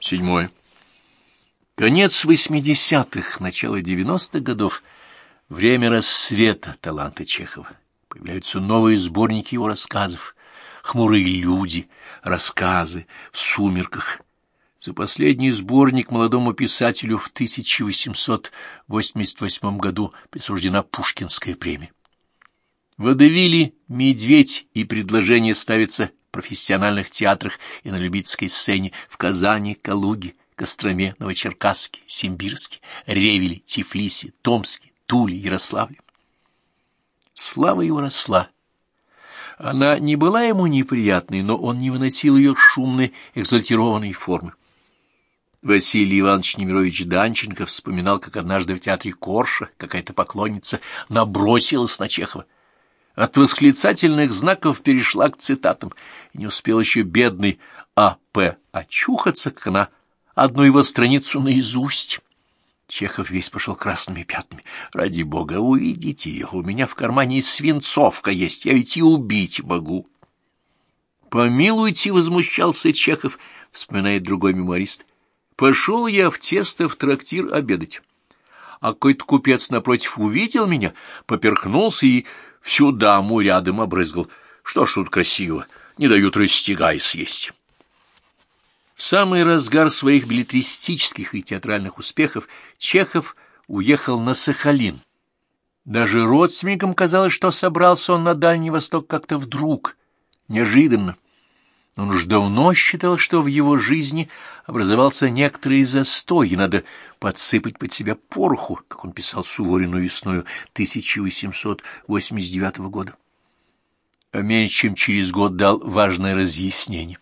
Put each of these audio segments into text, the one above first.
Седьмое. Конец восьмидесятых, начало девяностых годов — время рассвета таланта Чехова. Появляются новые сборники его рассказов, хмурые люди, рассказы в сумерках. За последний сборник молодому писателю в 1888 году присуждена Пушкинская премия. Водевили «Медведь» и предложение ставится в профессиональных театрах и на любительской сцене в Казани, Калуге, Костроме, Новочеркасске, Симбирске, Ревеле, Тифлисе, Томске, Туле, Ярославле. Слава его росла. Она не была ему неприятной, но он не выносил ее шумной, экзальтированной формы. Василий Иванович Немирович Данченко вспоминал, как однажды в театре Корша какая-то поклонница набросилась на Чехова. От восклицательных знаков перешла к цитатам. Не успел еще бедный А.П. очухаться, как она одну его страницу наизусть. Чехов весь пошел красными пятнами. «Ради бога, увидите ее, у меня в кармане свинцовка есть, я ведь и убить могу». «Помилуйте», — возмущался Чехов, вспоминает другой мемуарист. «Пошел я в тесто в трактир обедать, а какой-то купец напротив увидел меня, поперхнулся и всю даму рядом обрызгал. Что ж тут красиво, не дают растягай съесть. В самый разгар своих билетристических и театральных успехов Чехов уехал на Сахалин. Даже родственникам казалось, что собрался он на Дальний Восток как-то вдруг, неожиданно. Он уж давно считал, что в его жизни образовался некоторый застой, и надо подсыпать под себя пороху, как он писал Суворину весною 1889 года. А меньше чем через год дал важное разъяснение.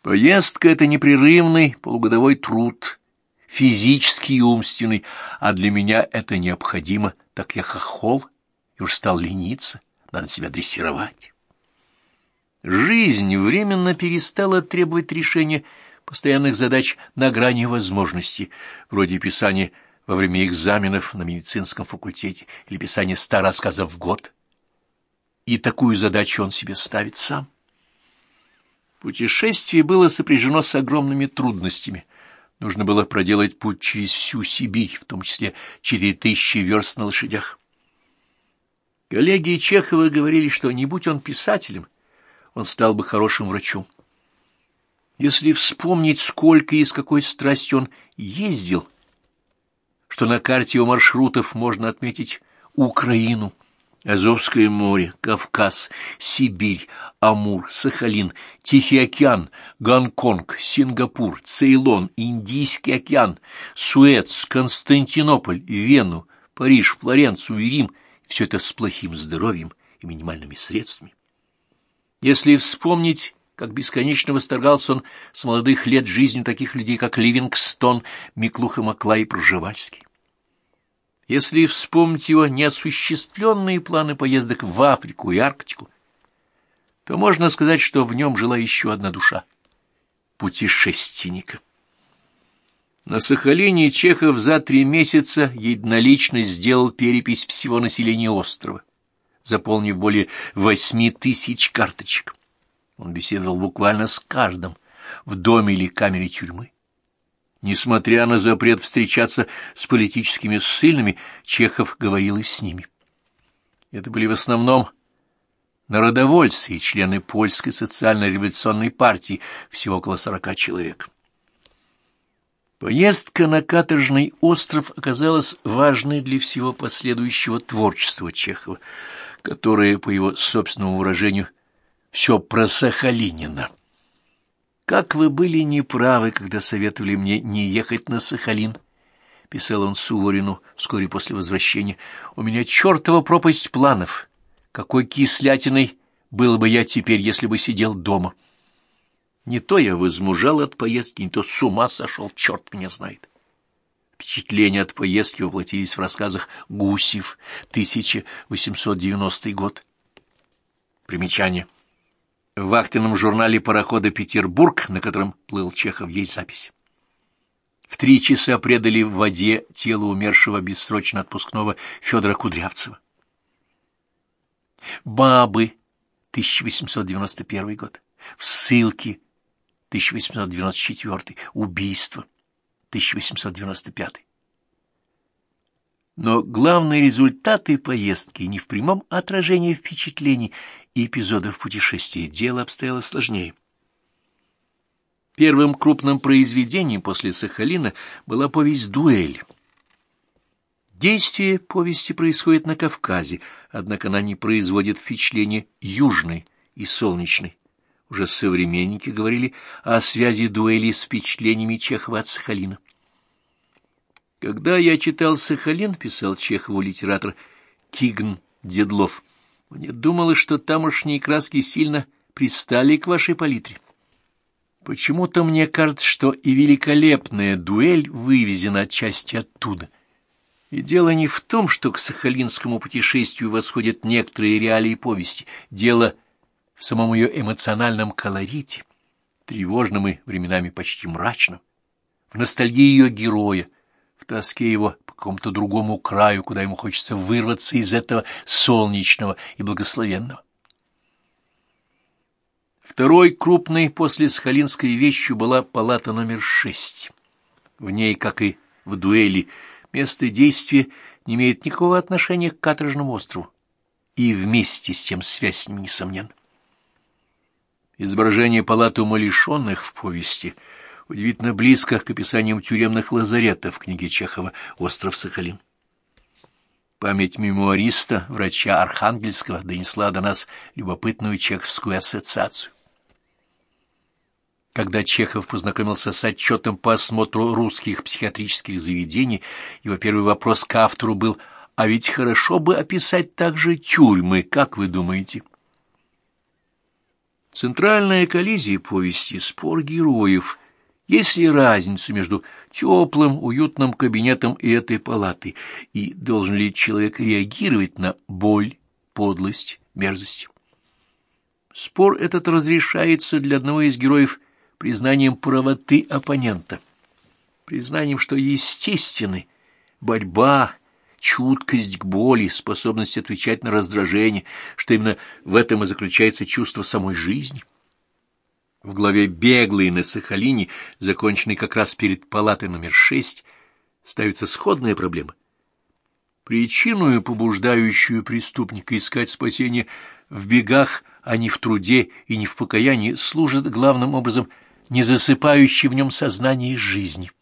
Поездка — это непрерывный полугодовой труд, физический и умственный, а для меня это необходимо, так я хохол и уж стал лениться, надо себя дрессировать. Жизнь временно перестала требовать решения постоянных задач на грани возможностей, вроде писания во время экзаменов на медицинском факультете или писания ста рассказов в год. И такую задачу он себе ставит сам. Путешествие было сопряжено с огромными трудностями. Нужно было проделать путь через всю Сибирь, в том числе четыре тысячи верст на лошадях. Коллеги Чехова говорили, что не будь он писателем, он стал бы хорошим врачом. Если вспомнить, сколько и с какой страстью он ездил, что на карте его маршрутов можно отметить Украину, Азовское море, Кавказ, Сибирь, Амур, Сахалин, Тихий океан, Гонконг, Сингапур, Цейлон, Индийский океан, Суэц, Константинополь, Вену, Париж, Флоренцию и Рим, все это с плохим здоровьем и минимальными средствами. Если вспомнить, как бесконечно восторгался он с молодых лет жизнью таких людей, как Ливингстон, Миклуха Маклай и Пржевальский. Если вспомнить его неосуществленные планы поездок в Африку и Арктику, то можно сказать, что в нем жила еще одна душа — путешественника. На Сахалине Чехов за три месяца единолично сделал перепись всего населения острова заполнив более восьми тысяч карточек. Он беседовал буквально с каждым в доме или камере тюрьмы. Несмотря на запрет встречаться с политическими ссыльными, Чехов говорил и с ними. Это были в основном народовольцы и члены польской социально-революционной партии, всего около сорока человек. Поездка на каторжный остров оказалась важной для всего последующего творчества Чехова — которое, по его собственному выражению, все про Сахалинина. «Как вы были неправы, когда советовали мне не ехать на Сахалин», — писал он Суворину вскоре после возвращения. «У меня чертова пропасть планов. Какой кислятиной был бы я теперь, если бы сидел дома? Не то я возмужал от поездки, не то с ума сошел, черт меня знает». Впечатления от поездки воплотились в рассказах Гусев, 1890 год. Примечание. В вахтенном журнале парохода «Петербург», на котором плыл Чехов, есть запись. В три часа предали в воде тело умершего бессрочно отпускного Федора Кудрявцева. «Бабы», 1891 год. В ссылке 1894, убийство, 1895. Но главные результаты поездки не в прямом отражении впечатлений и эпизодов путешествия. Дело обстояло сложнее. Первым крупным произведением после Сахалина была повесть «Дуэль». Действие повести происходит на Кавказе, однако она не производит впечатления южной и солнечной. Уже современники говорили о связи дуэли с впечатлениями Чехова от Сахалина. Когда я читал Сахалин, писал Чехову литератор Кигн Дедлов, мне думалось, что тамошние краски сильно пристали к вашей палитре. Почему-то мне кажется, что и великолепная дуэль вывезена отчасти оттуда. И дело не в том, что к сахалинскому путешествию восходят некоторые реалии повести. Дело в самом ее эмоциональном колорите, тревожном и временами почти мрачном, в ностальгии ее героя, тоске его по какому-то другому краю, куда ему хочется вырваться из этого солнечного и благословенного. Второй крупной после Сахалинской вещью была палата номер шесть. В ней, как и в дуэли, место действия не имеет никакого отношения к каторжному острову, и вместе с тем связь несомненна. Изображение палаты умалишенных в повести удивительно близко к описаниям тюремных лазаретов в книге Чехова «Остров Сахалин». Память мемуариста, врача Архангельского, донесла до нас любопытную чеховскую ассоциацию. Когда Чехов познакомился с отчетом по осмотру русских психиатрических заведений, его первый вопрос к автору был «А ведь хорошо бы описать также тюрьмы, как вы думаете?» Центральная коллизия повести — спор героев. Есть ли разница между теплым, уютным кабинетом и этой палатой, и должен ли человек реагировать на боль, подлость, мерзость? Спор этот разрешается для одного из героев признанием правоты оппонента, признанием, что естественны борьба, чуткость к боли, способность отвечать на раздражение, что именно в этом и заключается чувство самой жизни. В главе «Беглые на Сахалине», законченной как раз перед палатой номер шесть, ставится сходная проблема. Причину, побуждающую преступника искать спасение в бегах, а не в труде и не в покаянии, служит главным образом – не засыпающий в нем сознание жизни.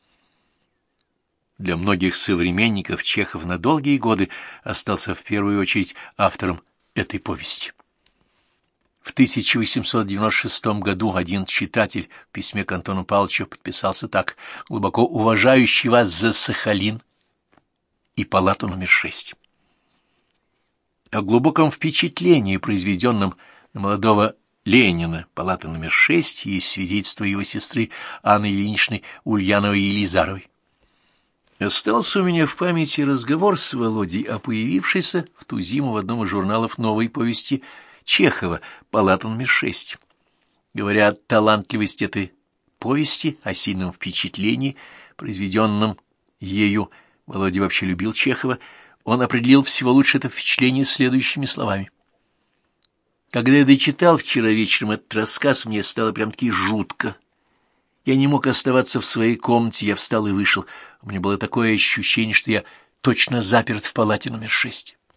Для многих современников Чехов на долгие годы остался в первую очередь автором этой повести. В 1896 году один читатель в письме к Антону Павловичу подписался так «Глубоко уважающий вас за Сахалин и палату номер шесть». О глубоком впечатлении, произведенном на молодого Ленина, палата номер шесть, есть свидетельство его сестры Анны Ильиничны Ульяновой-Елизаровой. Остался у меня в памяти разговор с Володей о появившейся в ту зиму в одном из журналов новой повести Чехова «Палата номер шесть». Говоря о талантливости этой повести, о сильном впечатлении, произведенном ею, Володя вообще любил Чехова, он определил всего лучше это впечатление следующими словами. Когда я дочитал вчера вечером этот рассказ, мне стало прям-таки жутко. Я не мог оставаться в своей комнате, я встал и вышел. У меня было такое ощущение, что я точно заперт в палате номер шесть.